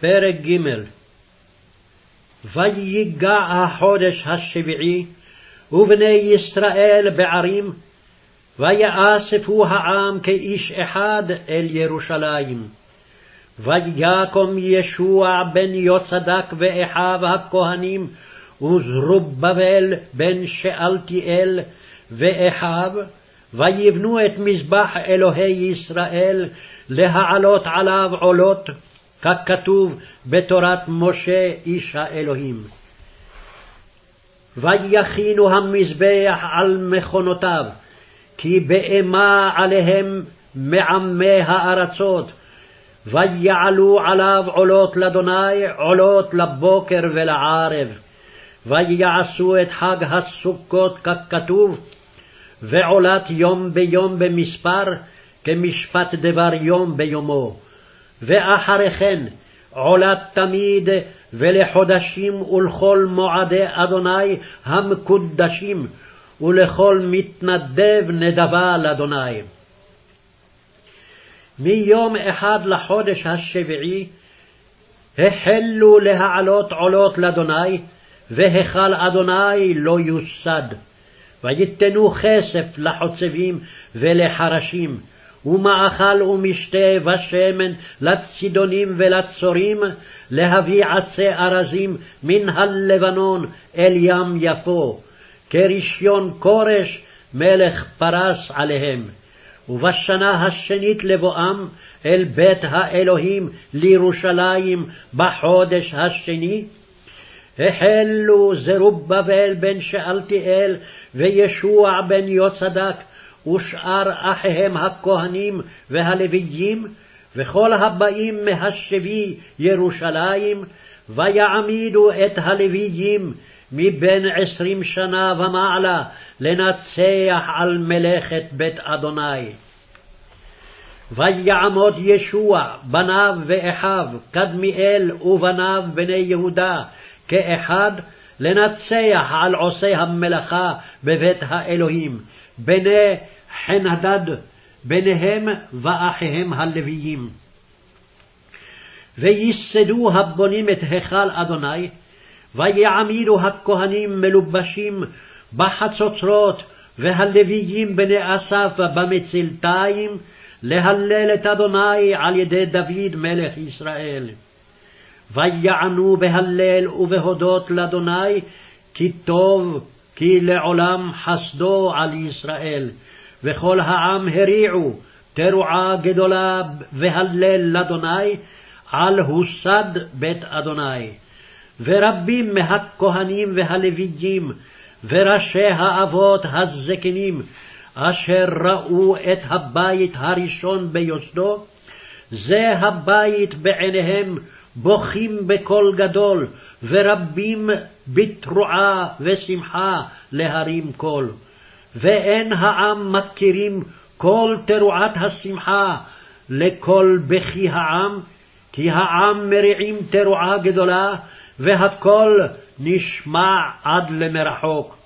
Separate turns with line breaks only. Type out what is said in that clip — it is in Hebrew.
פרק ג' ויגע החודש השביעי, ובני ישראל בערים, ויאספו העם כאיש אחד אל ירושלים. ויקום ישוע בן יוצדק ואחיו הכהנים, וזרובבל בן שאלתיאל ואחיו, ויבנו את מזבח אלוהי ישראל, להעלות עליו עולות, ככתוב בתורת משה איש האלוהים. ויכינו המזבח על מכונותיו, כי באימה עליהם מעמי הארצות, ויעלו עליו עולות לאדוני, עולות לבוקר ולערב. ויעשו את חג הסוכות ככתוב, ועולת יום ביום במספר, כמשפט דבר יום ביומו. ואחרי כן עולת תמיד ולחודשים ולכל מועדי אדוני המקודשים, ולכל מתנדב נדבה לאדוני. מיום אחד לחודש השביעי החלו להעלות עולות לאדוני, והיכל אדוני לא יוסד. ויתנו כסף לחוצבים ולחרשים, ומאכל ומשתה ושמן לצידונים ולצורים, להביא עצי ארזים מן הלבנון אל ים יפו, כרישיון כורש מלך פרס עליהם. ובשנה השנית לבואם אל בית האלוהים לירושלים בחודש השני, החלו זרובבל בן שאלתיאל וישוע בן יוצדק ושאר אחיהם הכהנים והלוויים, וכל הבאים מהשבי ירושלים, ויעמידו את הלוויים מבין עשרים שנה ומעלה לנצח על מלאכת בית אדוני. ויעמוד ישוע, בניו ואחיו, קדמיאל ובניו בני יהודה, כאחד, לנצח על עושי המלאכה בבית האלוהים, בני חנדד, בניהם ואחיהם הלוויים. וייסדו הבונים את היכל אדוני, ויעמידו הכהנים מלובשים בחצוצרות, והלוויים בני אסף במצלתיים, להלל את אדוני על ידי דוד מלך ישראל. ויענו בהלל ובהודות לאדוני, כי טוב כי לעולם חסדו על ישראל, וכל העם הריעו תרועה גדולה והלל לאדוני, על הוסד בית אדוני. ורבים מהכהנים והלוויים, וראשי האבות הזקנים, אשר ראו את הבית הראשון ביוסדו, זה הבית בעיניהם בוכים בקול גדול, ורבים בתרועה ושמחה להרים קול. ואין העם מכירים כל תרועת השמחה לכל בכי העם, כי העם מריעים תרועה גדולה, והקול נשמע עד למרחוק.